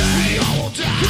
day I will die.